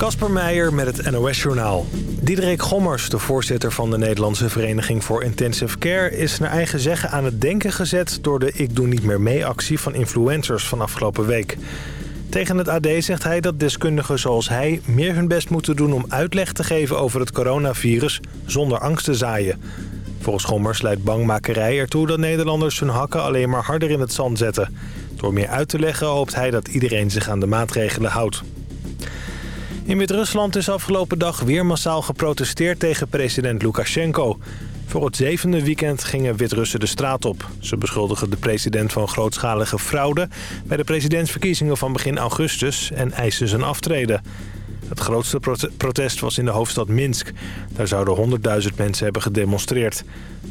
Kasper Meijer met het NOS-journaal. Diederik Gommers, de voorzitter van de Nederlandse Vereniging voor Intensive Care... is naar eigen zeggen aan het denken gezet door de Ik Doe Niet Meer Mee-actie van influencers van afgelopen week. Tegen het AD zegt hij dat deskundigen zoals hij meer hun best moeten doen... om uitleg te geven over het coronavirus zonder angst te zaaien. Volgens Gommers leidt bangmakerij ertoe dat Nederlanders hun hakken alleen maar harder in het zand zetten. Door meer uit te leggen hoopt hij dat iedereen zich aan de maatregelen houdt. In Wit-Rusland is afgelopen dag weer massaal geprotesteerd tegen president Lukashenko. Voor het zevende weekend gingen Wit-Russen de straat op. Ze beschuldigen de president van grootschalige fraude... bij de presidentsverkiezingen van begin augustus en eisen zijn aftreden. Het grootste protest was in de hoofdstad Minsk. Daar zouden 100.000 mensen hebben gedemonstreerd.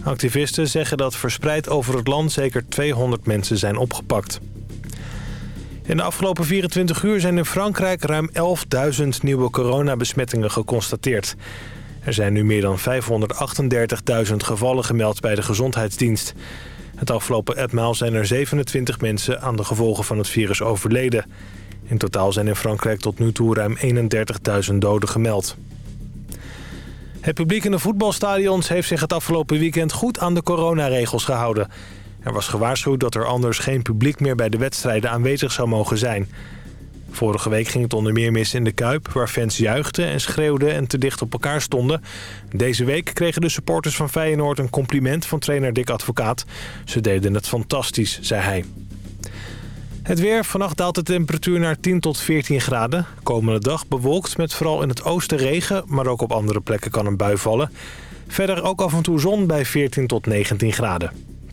Activisten zeggen dat verspreid over het land zeker 200 mensen zijn opgepakt. In de afgelopen 24 uur zijn in Frankrijk ruim 11.000 nieuwe coronabesmettingen geconstateerd. Er zijn nu meer dan 538.000 gevallen gemeld bij de gezondheidsdienst. Het afgelopen etmaal zijn er 27 mensen aan de gevolgen van het virus overleden. In totaal zijn in Frankrijk tot nu toe ruim 31.000 doden gemeld. Het publiek in de voetbalstadions heeft zich het afgelopen weekend goed aan de coronaregels gehouden. Er was gewaarschuwd dat er anders geen publiek meer bij de wedstrijden aanwezig zou mogen zijn. Vorige week ging het onder meer mis in de Kuip... waar fans juichten en schreeuwden en te dicht op elkaar stonden. Deze week kregen de supporters van Feyenoord een compliment van trainer Dick Advocaat. Ze deden het fantastisch, zei hij. Het weer. Vannacht daalt de temperatuur naar 10 tot 14 graden. Komende dag bewolkt met vooral in het oosten regen... maar ook op andere plekken kan een bui vallen. Verder ook af en toe zon bij 14 tot 19 graden.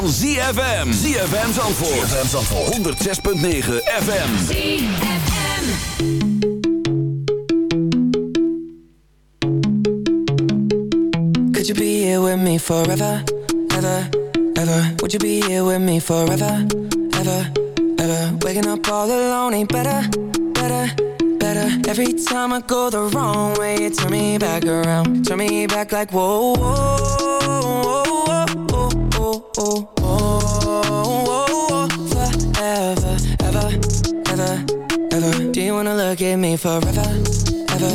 Van ZFM. ZFM Zandvoort. ZFM Zandvoort. 106.9 FM. ZFM. Could you be here with me forever? Ever, ever. Would you be here with me forever? Ever, ever. Waking up all alone ain't better, better, better. Every time I go the wrong way, you turn me back around. Turn me back like whoa, whoa, At me forever, ever,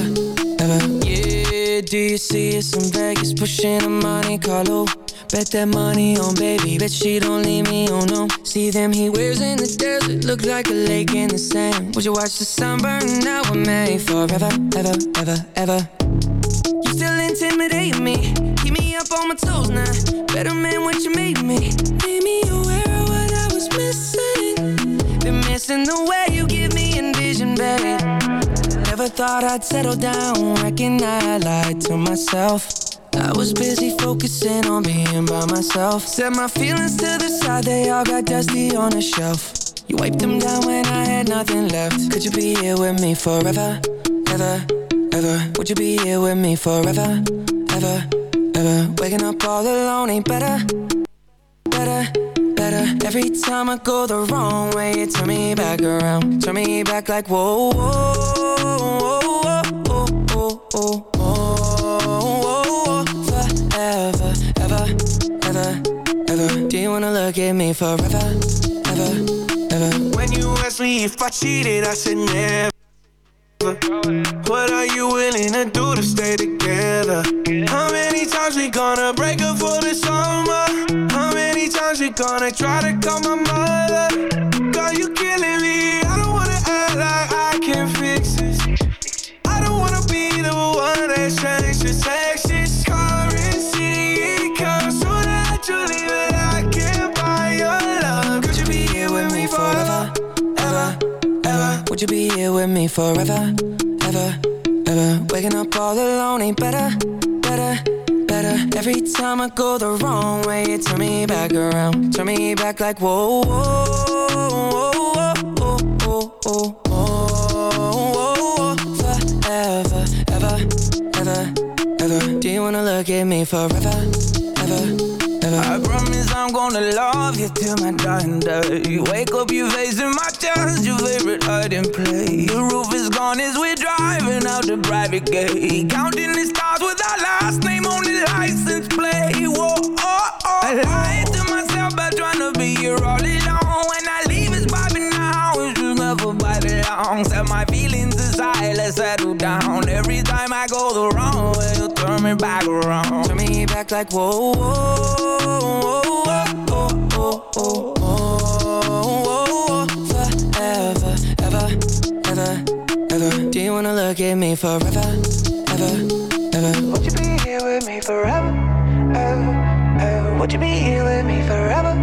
ever? Yeah, do you see us in Vegas pushing a Monte Carlo? Bet that money on baby, bet she don't leave me, oh no. See them he wears in the desert, look like a lake in the sand. Would you watch the sun burn? Out with me forever, ever, ever, ever. You still intimidate me, keep me up on my toes now. Better man what you made me? Made me aware of what I was missing. Been missing the way you give me envision, babe Never thought I'd settle down Reckon I lied to myself. I was busy focusing on being by myself. Set my feelings to the side They all got dusty on a shelf. You wiped them down when I had nothing left. Could you be here with me forever? Ever, ever. Would you be here with me forever? Ever ever. Waking up all alone ain't better. Better, better. Every time I go the wrong way, you turn me back around. Turn me back like whoa, whoa, whoa, whoa, whoa, whoa, whoa, whoa. Forever, ever, ever, ever. Do you wanna look at me forever, ever, ever? When you ask me if I cheated, I said never. What are you willing to do to stay together? How many times we gonna break up for the summer? Times we gonna try to call my mother? Girl, you killing me. I don't wanna act like I can fix this. I don't wanna be the one that changes sexist currency. It so naturally that I can't buy your love. Could you be here with me forever? Ever, ever. Would you be here with me forever? Ever, ever. Waking up all alone ain't better, better. Every time I go the wrong way, you turn me back around. Turn me back like whoa, whoa, whoa, whoa, whoa, whoa. Forever, ever, ever, ever. Do you wanna look at me forever, I'm gonna love you till my dying day. Wake up, you facing my chest, your favorite hiding place. The roof is gone as we're driving out the private gate. Counting the stars with our last name on the license plate. Whoa, oh, oh. I lied to myself by trying to be here all alone. By. Set my feelings aside, let's settle down. Every time I go the wrong way, you turn me back around. Turn me back like whoa, whoa, whoa, whoa, whoa, whoa, whoa. Forever, ever, ever, ever. Do you wanna look at me forever, ever, ever? Would you be here with me forever? Oh, oh. Would you be here with me forever?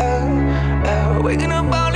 Oh, oh. Waking up all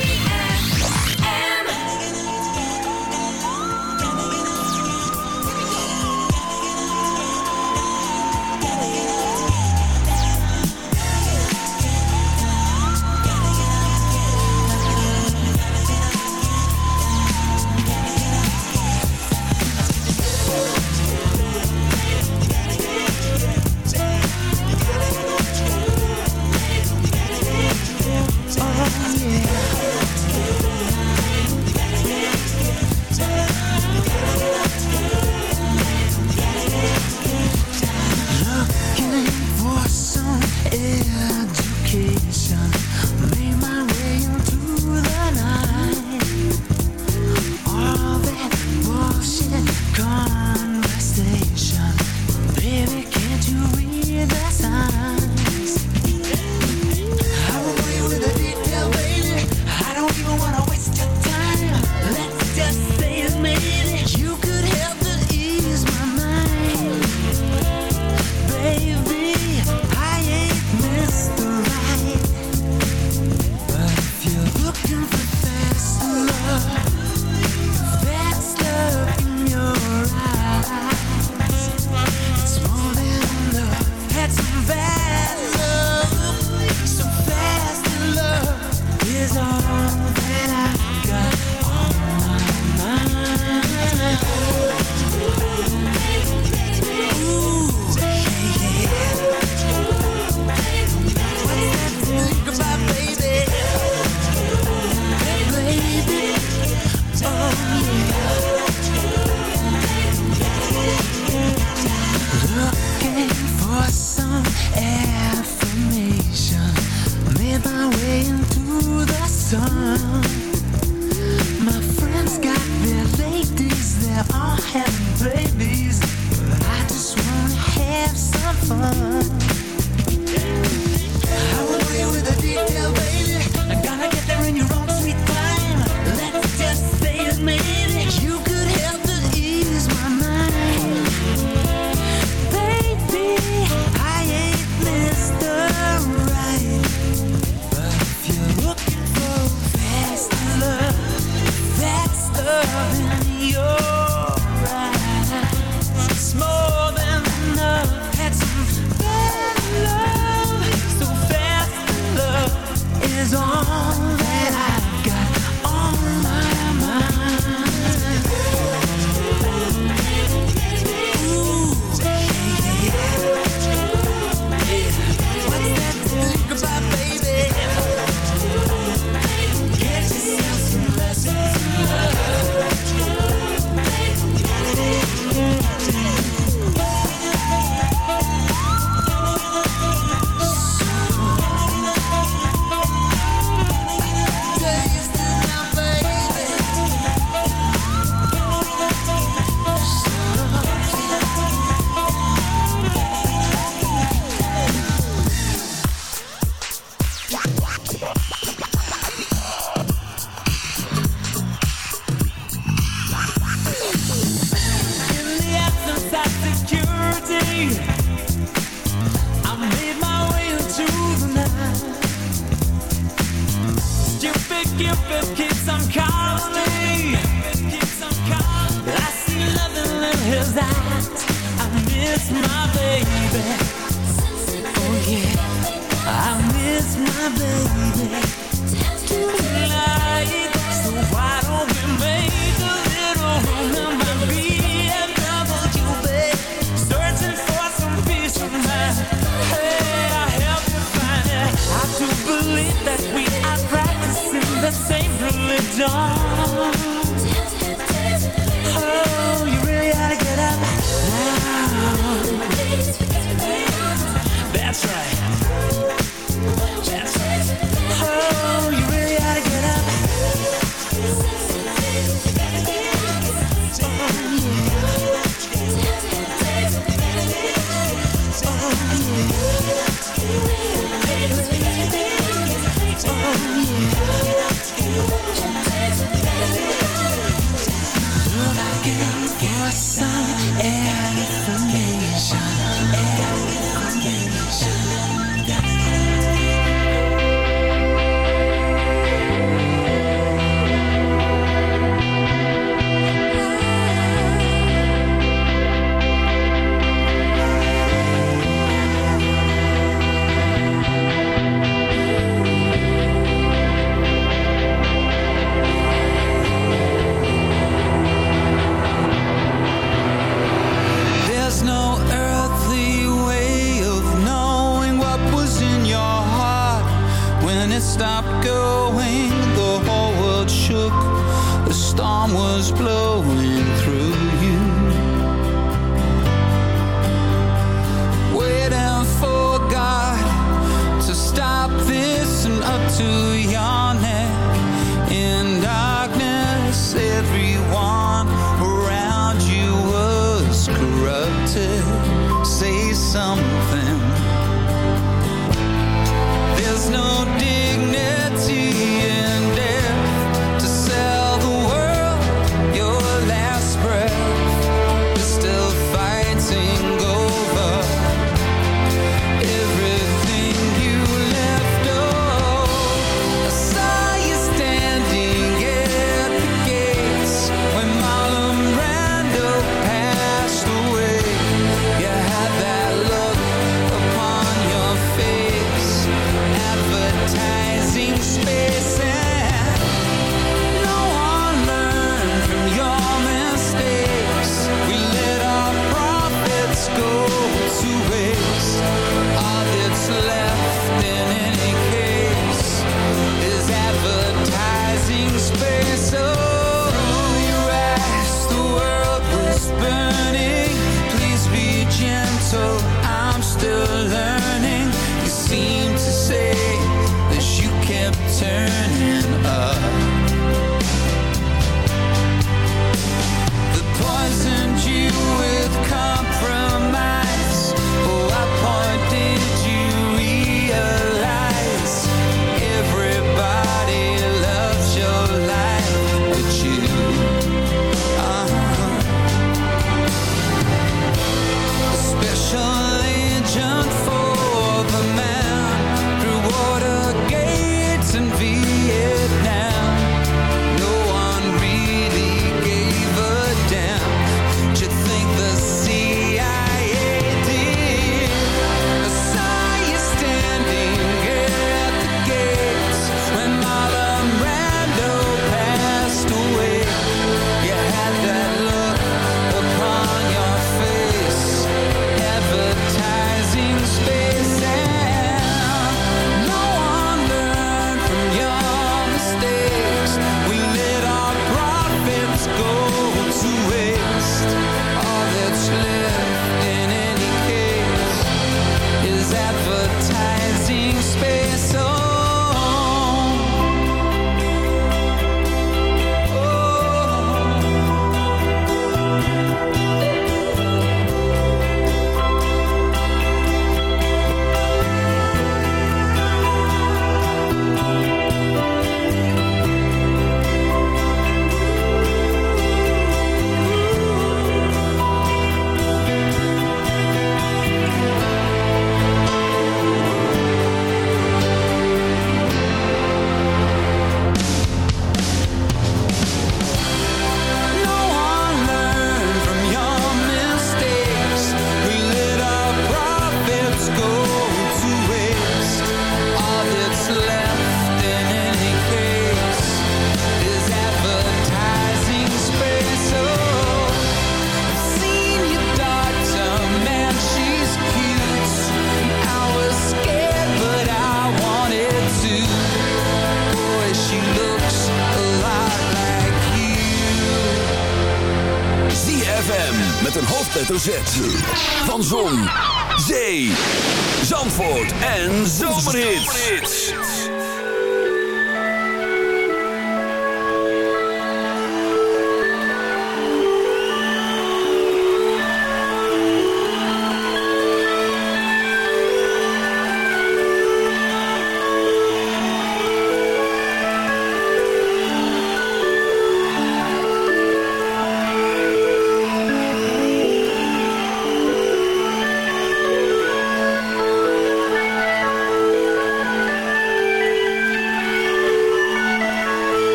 Hoofdletter Z. Van Zon,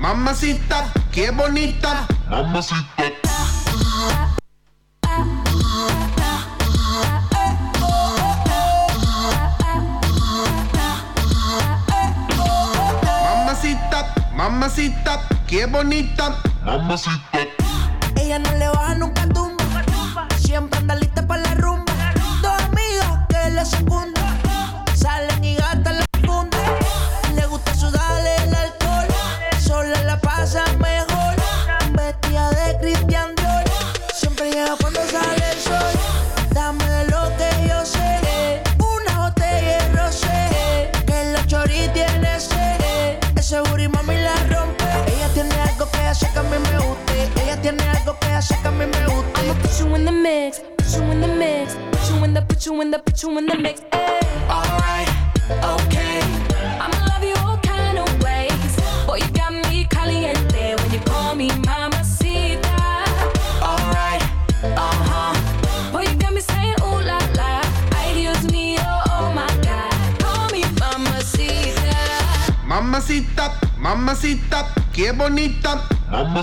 Mamacita, mamacita, qué bonita. Mamacita, mamacita, qué bonita. Ella no le baja nunca you in the, put you in the mix. Ay. Alright, okay. I'ma love you all kind of ways. Boy, you got me caliente when you call me mamacita. Alright, uh huh. Boy, you got me saying ooh la la. Ay, Dios mío, oh my God. Call me mamacita. Mamacita, mamacita, qué bonita. Dame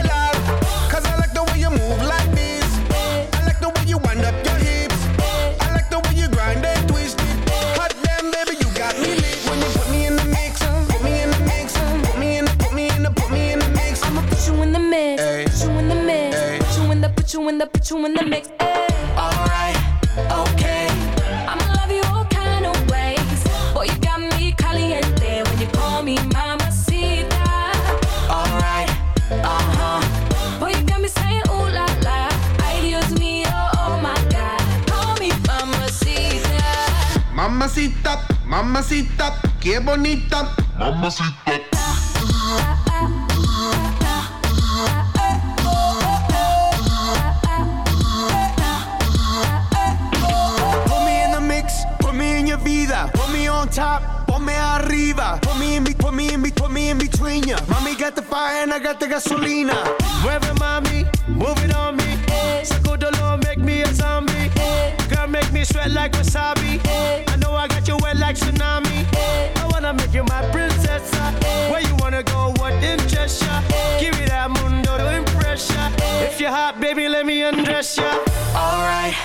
You in the, put you in the mix. Ay. Alright, okay. I'ma love you all kind of ways. Boy, you got me caliente when you call me mamacita. Alright, uh huh. Boy, you got me saying ooh la la. Ay, Dios mío, oh my God. Call me mamacita. Mamacita, mamacita, qué bonita. Put put me in between ya. Mommy got the fire and I got the gasolina. Mueve mami, move it on me. Eh. Sacudolo, make me a zombie. Eh. Girl, make me sweat like wasabi. Eh. I know I got you wet like tsunami. I wanna make you my princess. Where you wanna go? What interests ya? Give me that mundo to impress ya. If you're hot, baby, let me undress ya. Alright,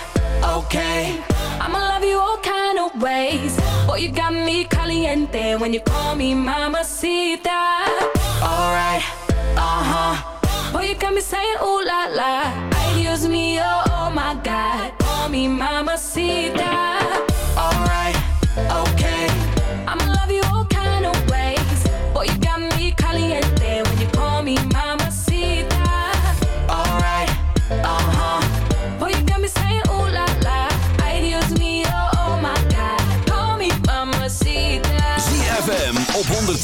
okay. I'ma love you all kind of ways. Boy, you got me caliente when you call me mamacita. Alright, uh huh. Boy, you got me saying ooh la la. Ay, Dios mío, oh my God. Call me mamacita. Alright, okay.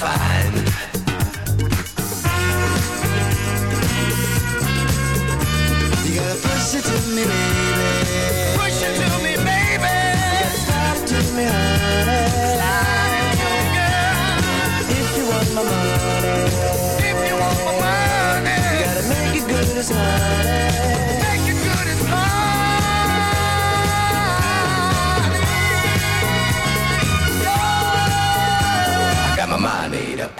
fine. You gotta push it to me, baby. Push it to me, baby. You gotta to me, honey. Slide it to girl. If you want my money. If you want my money. You gotta make it good as honey.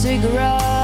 Cigarette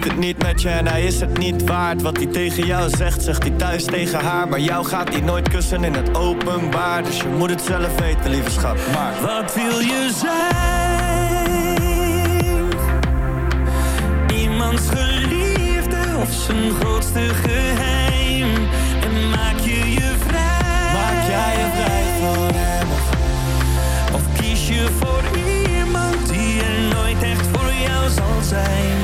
meent het niet met je en hij is het niet waard. Wat hij tegen jou zegt, zegt hij thuis tegen haar. Maar jou gaat hij nooit kussen in het openbaar. Dus je moet het zelf weten, lieve schat. Maar Wat wil je zijn? Iemands geliefde of zijn grootste geheim? En maak je je vrij? maak jij je vrij van hem? Of kies je voor iemand die er nooit echt voor jou zal zijn?